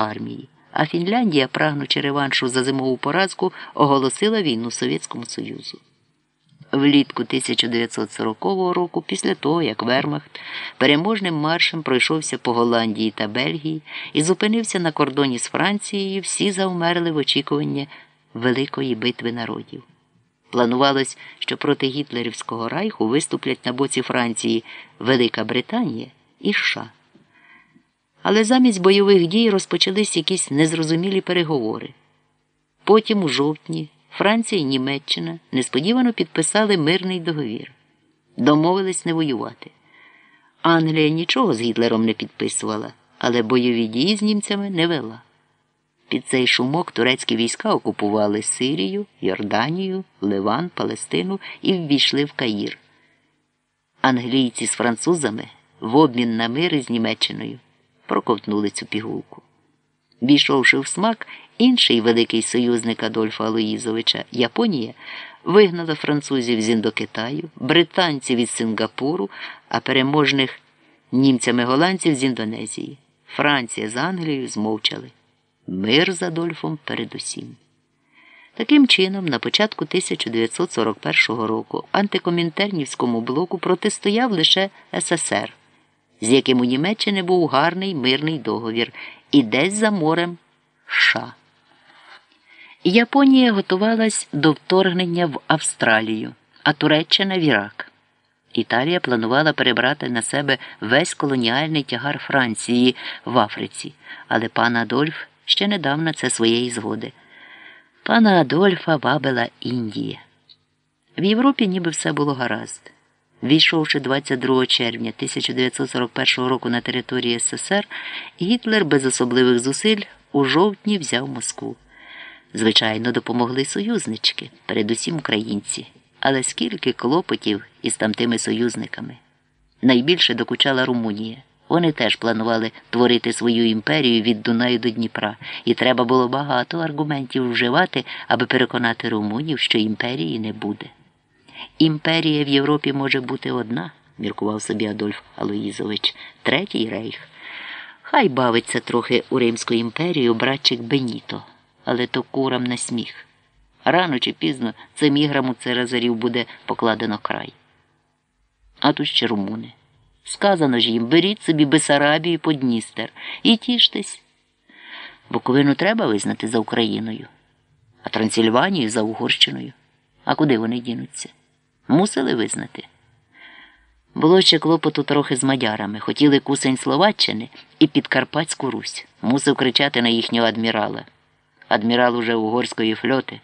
армії, а Фінляндія, прагнучи реваншу за зимову поразку, оголосила війну Совєтському Союзу. Влітку 1940 року, після того, як Вермахт переможним маршем пройшовся по Голландії та Бельгії і зупинився на кордоні з Францією, всі завмерли в очікуванні великої битви народів. Планувалось, що проти Гітлерівського райху виступлять на боці Франції Велика Британія і США. Але замість бойових дій розпочались якісь незрозумілі переговори. Потім, у жовтні, Франція і Німеччина несподівано підписали мирний договір, домовились не воювати. Англія нічого з Гітлером не підписувала, але бойові дії з німцями не вела. Під цей шумок турецькі війська окупували Сирію, Йорданію, Ливан, Палестину і ввійшли в Каїр. Англійці з французами в обмін на мир із Німеччиною проковтнули цю пігулку. Війшовши в смак, інший великий союзник Адольфа Алоїзовича Японія вигнала французів з Індокитаю, британців із Сингапуру, а переможних німцями голландців з Індонезії. Франція з Англією змовчали. Мир з Адольфом передусім. Таким чином, на початку 1941 року антикомінтернівському блоку протистояв лише СССР, з яким у Німеччині був гарний мирний договір, і десь за морем США. Японія готувалась до вторгнення в Австралію, а Туреччина в Ірак. Італія планувала перебрати на себе весь колоніальний тягар Франції в Африці, але пан Адольф ще недавно це своєї згоди. Пана Адольфа вабила Індія. В Європі ніби все було гаразд. Війшовши 22 червня 1941 року на території СССР, Гітлер без особливих зусиль у жовтні взяв Москву. Звичайно, допомогли союзнички, передусім українці, але скільки клопотів із тамтими союзниками. Найбільше докучала Румунія. Вони теж планували творити свою імперію від Дунаю до Дніпра, і треба було багато аргументів вживати, аби переконати румунів, що імперії не буде. Імперія в Європі може бути одна, міркував собі Адольф Алоїзович, третій рейх. Хай бавиться трохи у Римську імперію братчик Беніто, але то курам на сміх. Рано чи пізно цим іграм у Церезарів буде покладено край. А тут ще румуни. Сказано ж їм, беріть собі Бесарабію по Дністер і тіштесь. Буковину треба визнати за Україною, а Трансильванію за Угорщиною. А куди вони дінуться? Мусили визнати. Було ще клопоту трохи з мадярами. Хотіли кусень Словаччини і Підкарпатську Русь. Мусив кричати на їхнього адмірала. Адмірал уже угорської фльоти.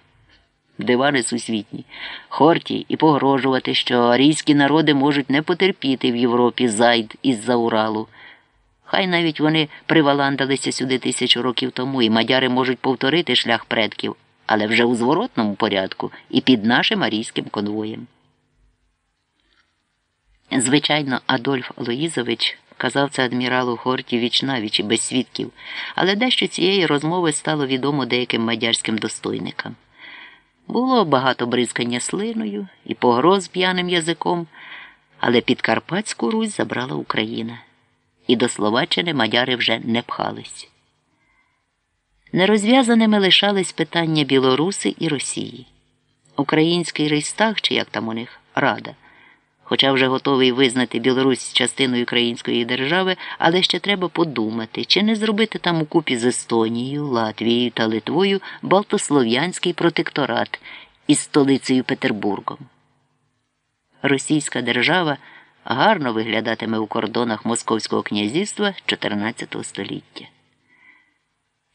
Дивани сусвітні, хорті і погрожувати, що арійські народи можуть не потерпіти в Європі зайд із-за Уралу. Хай навіть вони приваландалися сюди тисячу років тому, і мадяри можуть повторити шлях предків, але вже у зворотному порядку і під нашим арійським конвоєм. Звичайно, Адольф Лоїзович казав це адміралу Хорті віч навіч і без свідків, але дещо цієї розмови стало відомо деяким мадярським достойникам. Було багато бризкання слиною і погроз п'яним язиком, але під Карпатську Русь забрала Україна, і до Словаччини мадяри вже не пхались. Нерозв'язаними лишались питання Білоруси і Росії. Український Рейстаг, чи як там у них Рада хоча вже готовий визнати Білорусь частиною української держави, але ще треба подумати, чи не зробити там укупі з Естонією, Латвією та Литвою Балтослов'янський протекторат із столицею Петербургом. Російська держава гарно виглядатиме у кордонах Московського князівства 14 століття.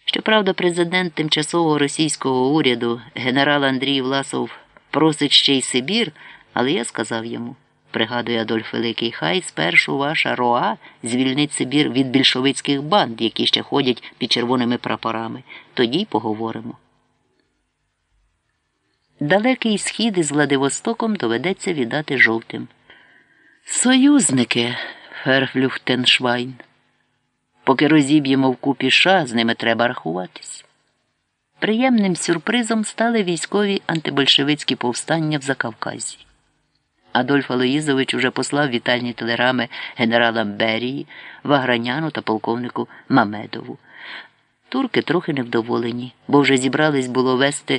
Щоправда, президент тимчасового російського уряду генерал Андрій Власов просить ще й Сибір, але я сказав йому пригадує Адольф Великий, хай спершу ваша роа звільнить Сибір від більшовицьких банд, які ще ходять під червоними прапорами. Тоді й поговоримо. Далекий схід із Владивостоком доведеться віддати жовтим. Союзники, Verfluchten Schwein. Поки розіб'ємо вкупі ша, з ними треба рахуватись. Приємним сюрпризом стали військові антибольшевицькі повстання в Закавказі. Адольф Алоїзович уже послав вітальні телеграми генералам Берії, Баграмяну та полковнику Мамедову. Турки трохи невдоволені, бо вже зібрались було вести